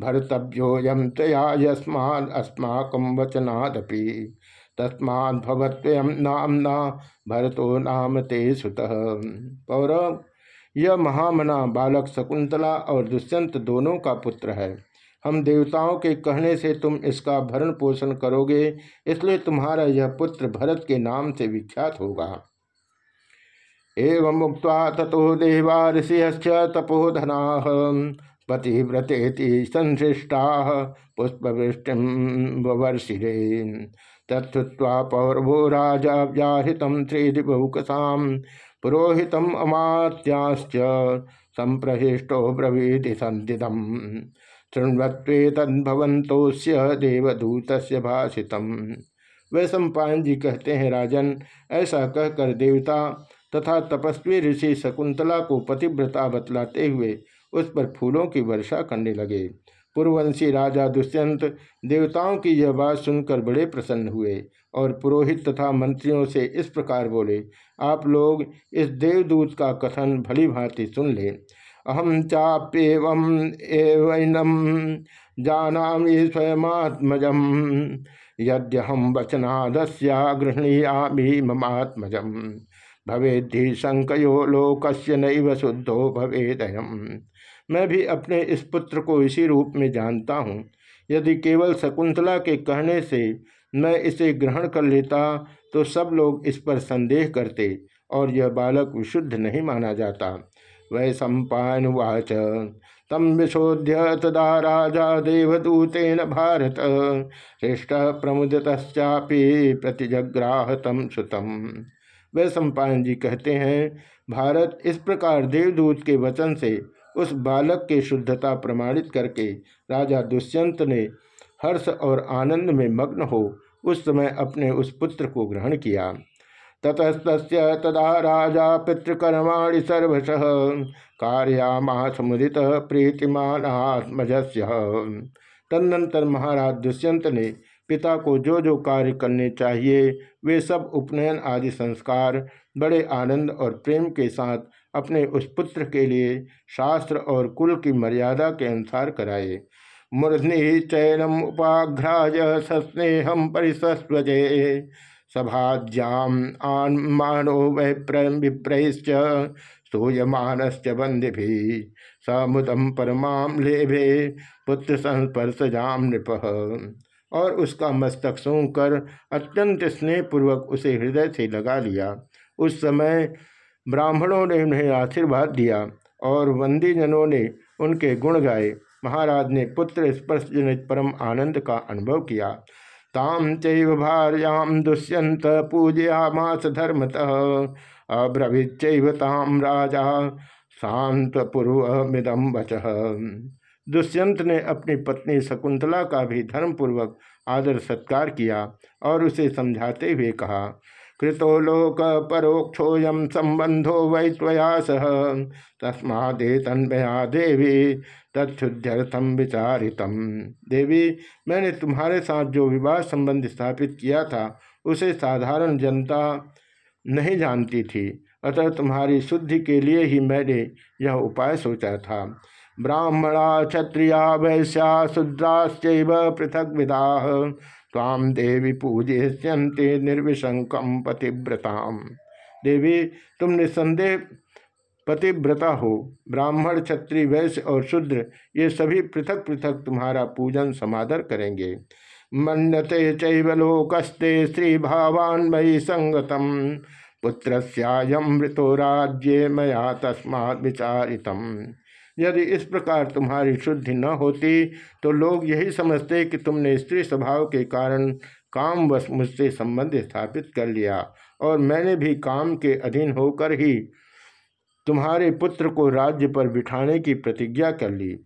भरतव्योयम तया यस्माद अस्माकम वचनादपि। तस्माद्भवत्वयम नामना भरतो नाम ते सुत। पौरव यह महामना बालक शकुंतला और दुष्यंत दोनों का पुत्र है। हम देवताओं के कहने से तुम इसका भरण पोषण करोगे, इसलिए तुम्हारा यह पुत्र भरत के नाम से विख्यात होगा। एवं मुक्त तथो देवा ऋषिश्च तपोधना पतिव्रतेति संश्रिष्टा पुष्पवृष्टि वर्षिरे तत्वा पौरभो राजा व्याहृत त्रिदिबहुकसा पुरोहित अमात्याश्च संप्रहिष्टो ब्रवीति संदिदम शृण्वत्वे तद्भवंतोस्य देवदूत भाषित वे सम्पायन जी कहते हैं, राजन, ऐसा कहकर देवता तथा तपस्वी ऋषि शकुंतला को पतिव्रता बतलाते हुए उस पर फूलों की वर्षा करने लगे। पूर्ववंशी राजा दुष्यंत देवताओं की यह बात सुनकर बड़े प्रसन्न हुए। और पुरोहित तथा मंत्रियों से इस प्रकार बोले, आप लोग इस देवदूत का कथन भली भांति सुन ले। अहम चाप्यव एवनम जाना स्वयमात्मजम। यद्यहम वचनादस्या गृहणीयामी ममात्मजम भवेद्धि शंकयो लोकस्य नैव शुद्धो भवेदयम। मैं भी अपने इस पुत्र को इसी रूप में जानता हूँ। यदि केवल शकुंतला के कहने से मैं इसे ग्रहण कर लेता तो सब लोग इस पर संदेह करते और यह बालक विशुद्ध नहीं माना जाता। वै सम्पावाच तम विशोध्य तदा राजा देवदूतेन भारत। श्रेष्ठ प्रमुदतश्चापी प्रतिजग्राह तम सुतम। वै सम्पायन जी कहते हैं, भारत इस प्रकार देवदूत के वचन से उस बालक के शुद्धता प्रमाणित करके राजा दुष्यंत ने हर्ष और आनंद में मग्न हो उस समय अपने उस पुत्र को ग्रहण किया। ततस्त तदा राजा पितृकर्माणि सर्वश कार्यामास मुदित प्रीतिमात्मजस्य तदनंतर महाराज दुष्यंत ने पिता को जो जो कार्य करने चाहिए, वे सब उपनयन आदि संस्कार, बड़े आनंद और प्रेम के साथ अपने उस पुत्र के लिए शास्त्र और कुल की मर्यादा के अनुसार कराए। मूर्धनि चयनम उपाघ्राज सस्नेहम परिसस्वजे सभाज्याम मानो विप्रैश्च स्तूयमानश्च भी समुदम परमाम लेभे पुत्र संस्पर्शजाम नृप। और उसका मस्तक सूंघ कर अत्यंत स्नेहपूर्वक उसे हृदय से लगा लिया। उस समय ब्राह्मणों ने उन्हें आशीर्वाद दिया और वंदीजनों ने उनके गुण गाए। महाराज ने पुत्र स्पर्श जनित परम आनंद का अनुभव किया। ताम चैव भार्याम दुष्यंत पूजयामास धर्मतः अब्रवीचैव ताम राजा शांत पूर्वमिदम वच। दुष्यंत ने अपनी पत्नी शकुंतला का भी धर्मपूर्वक आदर सत्कार किया और उसे समझाते हुए कहा, कृतो लोक परोक्षोयम संबंधो वै त्वया सह, तस्मादे तन्मया देवी तत्शुद्ध्यर्थम विचारितम देवी, मैंने तुम्हारे साथ जो विवाह संबंध स्थापित किया था, उसे साधारण जनता नहीं जानती थी। अतः तुम्हारी शुद्धि के लिए ही मैंने यह उपाय सोचा था। ब्राह्मणा क्षत्रिया वैश्या शूद्राश्च पृथक विदा। ताम देवी पूजयंते निर्विशंकम पतिव्रताम। देवी, तुम निसंदेह पतिव्रता हो। ब्राह्मण, क्षत्रिय, वैश्य और शूद्र, ये सभी पृथक पृथक तुम्हारा पूजन समादर करेंगे। मन्यते चैवलोकस्ते स्त्री भावान्मयी संगतम। पुत्र मृतो राज्य मया तस्मा विचारितम। यदि इस प्रकार तुम्हारी शुद्धि न होती तो लोग यही समझते कि तुमने स्त्री स्वभाव के कारण काम वश मुझसे संबंध स्थापित कर लिया, और मैंने भी काम के अधीन होकर ही तुम्हारे पुत्र को राज्य पर बिठाने की प्रतिज्ञा कर ली।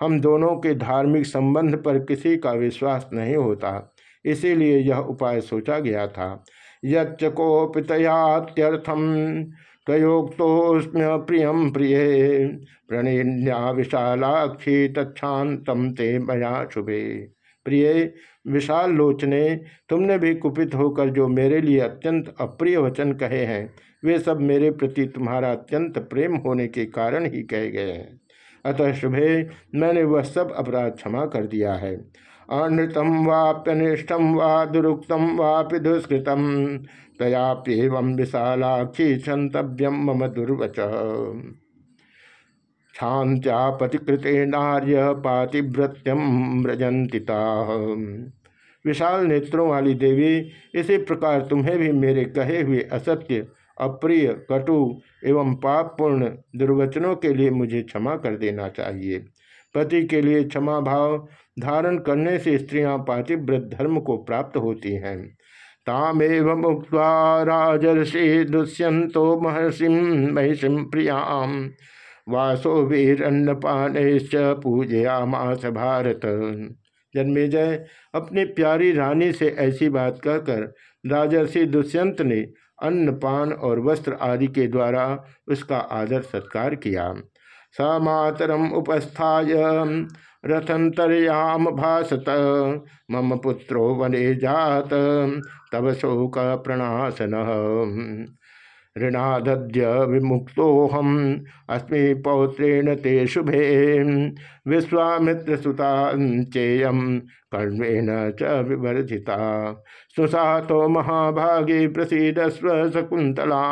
हम दोनों के धार्मिक संबंध पर किसी का विश्वास नहीं होता, इसीलिए यह उपाय सोचा गया था। यच्चकोपितयात्यर्थम तयोक्तोस्म्य प्रियम प्रिय प्रणिन्या विशालाक्षी तछातम ते मया शुभे। प्रिय, विशाल लोचने, तुमने भी कुपित होकर जो मेरे लिए अत्यंत अप्रिय वचन कहे हैं वे सब मेरे प्रति तुम्हारा अत्यंत प्रेम होने के कारण ही कहे गए हैं। अतः शुभे, मैंने वह सब अपराध क्षमा कर दिया है। अनृतम वाप्यनिष्ठम वा दुरुक्तम वापि दुष्कृतम। तयाप्यव विशालाक्षी क्षंतव्यम मम दुर्वच। शांत्या पतिकृते नार्य पातिव्रत्यम व्रजंतिता विशाल नेत्रों वाली देवी, इसी प्रकार तुम्हें भी मेरे कहे हुए असत्य अप्रिय, कटु एवं पापपूर्ण दुर्वचनों के लिए मुझे क्षमा कर देना चाहिए। पति के लिए क्षमा भाव धारण करने से स्त्रियाँ पातिव्रत धर्म को प्राप्त होती हैं। तामेव मुक्त राजर्षि दुष्यंतो महर्षि महिषिम प्रियाम। वासो वीरन्नपान पूजयामास भारत। जन्मेजय अपनी प्यारी रानी से ऐसी बात कहकर राजर्षि दुष्यंत ने अन्न, पान और वस्त्र आदि के द्वारा उसका आदर सत्कार किया। स मातरम उपस्थाय। रथंतरयाम भाषत मम पुत्रो वने जात। तब शोक प्रणाशन ऋणाद्य विमुक्तोहम अस्मि पौत्रेण ते शुभे। विश्वामित्र सुता चेयम। कर्मेण च विवर्धिता सुसा तो महाभागे प्रसीदस्व शकुंतला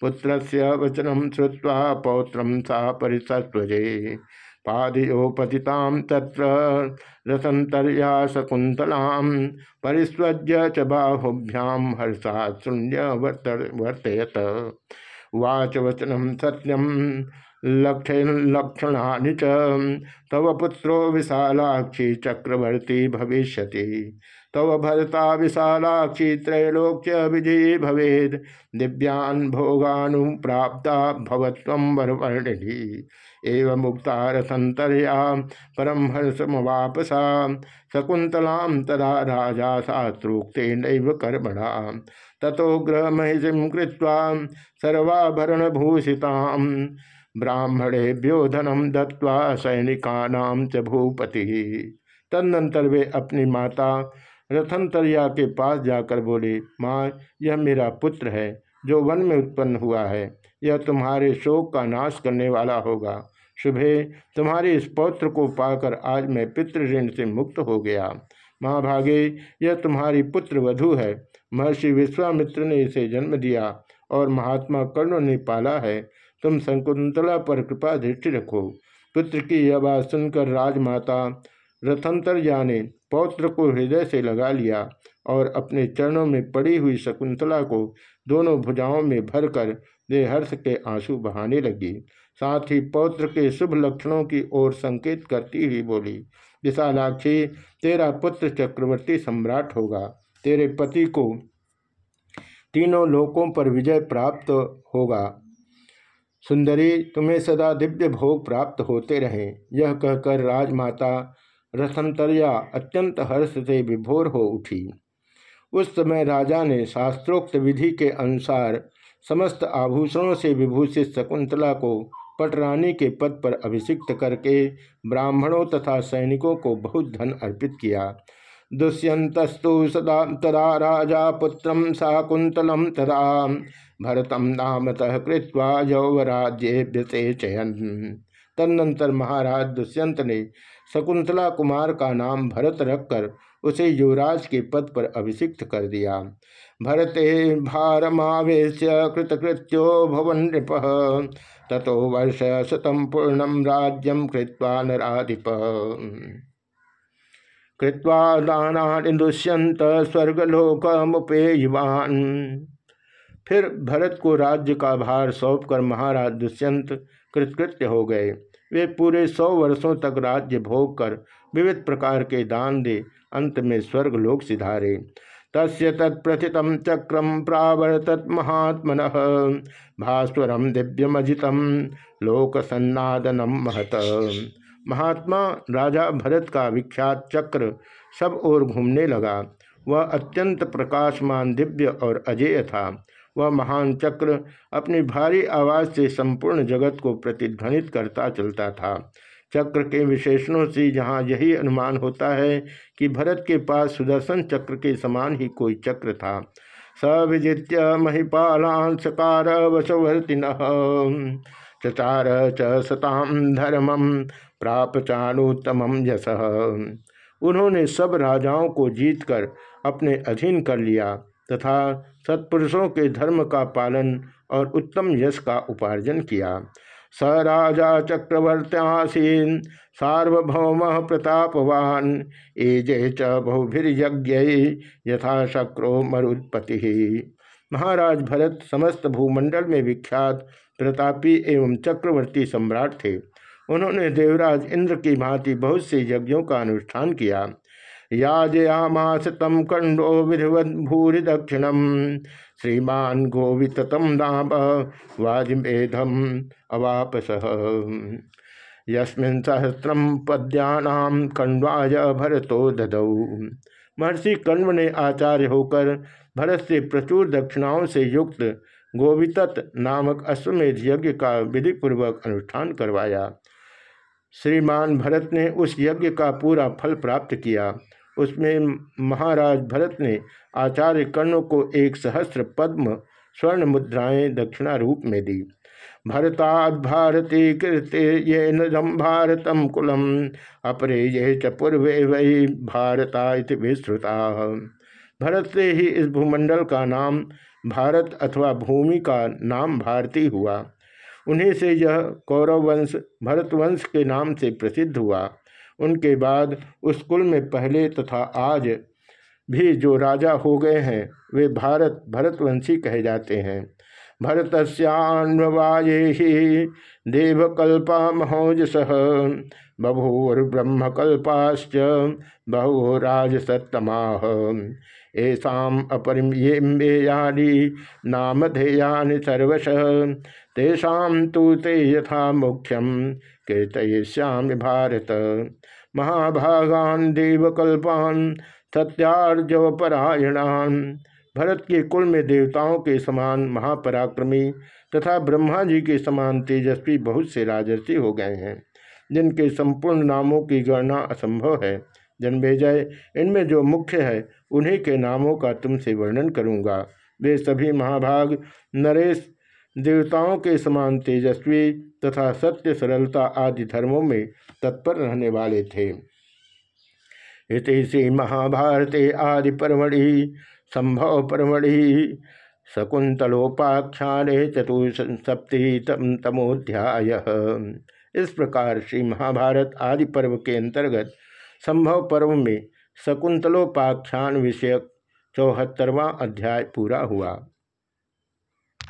पुत्र वचनम श्रुवा पौत्र सा परिसत्वजे पादयोपतितां तत्र रसंतर्या शकुन्तलां परिस्वज्य च बाहुभ्यां शून्य वर्तयत वाच वचनं सत्यं लक्षणानि च। तव पुत्रो विशालाक्षी चक्रवर्ती भविष्यति। तव भरता विशालाक्षी त्रैलोक्य विजयी भवेद। दिव्यान भोगानुप्राप्ता भवत्वं वरवर्णिनी। एवं मुक्ता रसंतरया परम हर्षमवापसा। शकुंतला तदा राजा शास्त्रोक्ते नैव कर्मणा। ततो गृहमहिषिं कृत्वा सर्वाभरणभूषितां ब्राह्मणेभ्यो धनम दत्वा सैनिकानां च भूपति। तदनंतर वे अपनी माता रथंतरिया के पास जाकर बोले, माँ, यह मेरा पुत्र है, जो वन में उत्पन्न हुआ है, यह तुम्हारे शोक का नाश करने वाला होगा। शुभे, तुम्हारे इस पौत्र को पाकर आज मैं पितृ ऋण से मुक्त हो गया। महाभागे, यह तुम्हारी पुत्र वधु है। महर्षि विश्वामित्र ने इसे जन्म दिया और महात्मा कर्ण ने पाला है। तुम संकुंतला पर कृपा दृष्टि रखो। पुत्र की यह बात सुनकर राजमाता रथंतर ने पौत्र को हृदय से लगा लिया और अपने चरणों में पड़ी हुई शकुंतला को दोनों भुजाओं में भरकर वे हर्ष के आँसू बहाने लगी। साथ ही पौत्र के शुभ लक्षणों की ओर संकेत करती हुई बोली, विशालाक्षी, तेरा पुत्र चक्रवर्ती सम्राट होगा। तेरे पति को तीनों लोकों पर विजय प्राप्त होगा। सुंदरी, तुम्हें सदा दिव्य भोग प्राप्त होते रहें। यह कहकर राजमाता रथंतरिया अत्यंत हर्ष से विभोर हो उठी। उस समय राजा ने शास्त्रोक्त विधि के अनुसार समस्त आभूषणों से विभूषित शकुंतला को पटरानी के पद पर अभिषिक्त करके ब्राह्मणों तथा सैनिकों को बहुत धन अर्पित किया। दुष्यंतस्तु सदा, तदा राजा पुत्रम शाकुंतलम तदा। भरतम नामतः कृत्वा यौवराज्य चयन तदनंतर महाराज दुष्यंत ने शकुंतला कुमार का नाम भरत रखकर उसे युवराज के पद पर अभिषिक्त कर दिया। भरते भारमावेश कृतकृत्यो भवन नृप, ततो वर्ष शतम पूर्णम राज्यम कृत्वा नाधिप कृत्वा दानानि दुष्यंत स्वर्गलोक मुपेयवान फिर भरत को राज्य का भार सौंपकर महाराज दुष्यंत कृतकृत्य हो गए। वे पूरे सौ वर्षों तक राज्य भोग कर विविध प्रकार के दान दे अंत में स्वर्ग लोक सिधारे। तस्य तत्प्रथित चक्रम प्रावर्तत महात्मन। भास्वरम दिव्यमजित लोकसन्नादनम महत। महात्मा राजा भरत का विख्यात चक्र सब ओर घूमने लगा। वह अत्यंत प्रकाशमान दिव्य और अजेय था। वह महान चक्र अपनी भारी आवाज़ से संपूर्ण जगत को प्रतिध्वनित करता चलता था। चक्र के विशेषणों से जहाँ यही अनुमान होता है कि भरत के पास सुदर्शन चक्र के समान ही कोई चक्र था। सविजित्य महिपालान सकार वशवर्तिन चचार च सताम धर्मम प्राप चाणुतम यश। उन्होंने सब राजाओं को जीतकर अपने अधीन कर लिया तथा सत्पुरुषों के धर्म का पालन और उत्तम यश का उपार्जन किया। स राजा चक्रवर्त्यासीन, सार्वभौम प्रतापवान, एजे च बहुभिर्यज्ञ यथा शक्रो मरुत्पति। महाराज भरत समस्त भूमंडल में विख्यात प्रतापी एवं चक्रवर्ती सम्राट थे। उन्होंने देवराज इंद्र की भांति बहुत से यज्ञों का अनुष्ठान किया। याजयामास तम कंडो विधिवत भूरि दक्षिणम। श्रीमान गोविततम नाम वाजमेधम अवापस। यस्मिन सहस्रम पद्यानाम कण्वाय भरतो ददौ। महर्षि कण्व ने आचार्य होकर भरत से प्रचुर दक्षिणाओं से युक्त गोवितत नामक अश्वमेध यज्ञ का विधिपूर्वक अनुष्ठान करवाया। श्रीमान भरत ने उस यज्ञ का पूरा फल प्राप्त किया। उसमें महाराज भरत ने आचार्य कर्ण को एक सहस्त्र पद्म स्वर्ण मुद्राएँ दक्षिणा रूप में दी। भरताद भारती कीर्ति ये नम भारतम कुलम, अपरे ये च पूर्वे वही भारता विश्रुता भरत से ही इस भूमंडल का नाम भारत अथवा भूमि का नाम भारती हुआ। उन्हीं से यह कौरव वंश भरतवंश के नाम से प्रसिद्ध हुआ। उनके बाद उस कुल में पहले तथा आज भी जो राजा हो गए हैं, वे भारत, भरतवंशी कहे जाते हैं। भरतस्यान्वाये ही देवकल्पा महोजस बभूर्ब्रह्मकल्पाश्च बहु राजसत्तमा ऐसा अपरिमेयानि नामधेयानि सर्वश तेषा तो ते यथा मुख्यम कीर्तयिष्यामि भारत। महाभागान, देवकल्पान, सत्यार्जवपरायणान, भरत के कुल में देवताओं के समान महापराक्रमी तथा ब्रह्मा जी के समान तेजस्वी बहुत से राजर्षि हो गए हैं, जिनके संपूर्ण नामों की गणना असंभव है। जन्मेजय, इनमें जो मुख्य है, उन्हीं के नामों का तुमसे वर्णन करूँगा। वे सभी महाभाग, नरेश देवताओं के समान तेजस्वी तथा सत्य सरलता आदि धर्मों में तत्पर रहने वाले थे। इति महाभारते आदि परमढ़ि संभव परमढ़ि शकुंतलोपाख्यान चतुसप्ति तमोध्याय। इस प्रकार श्री महाभारत आदि पर्व के अंतर्गत संभव पर्व में शकुंतलोपाख्यान विषयक चौहत्तरवां अध्याय पूरा हुआ।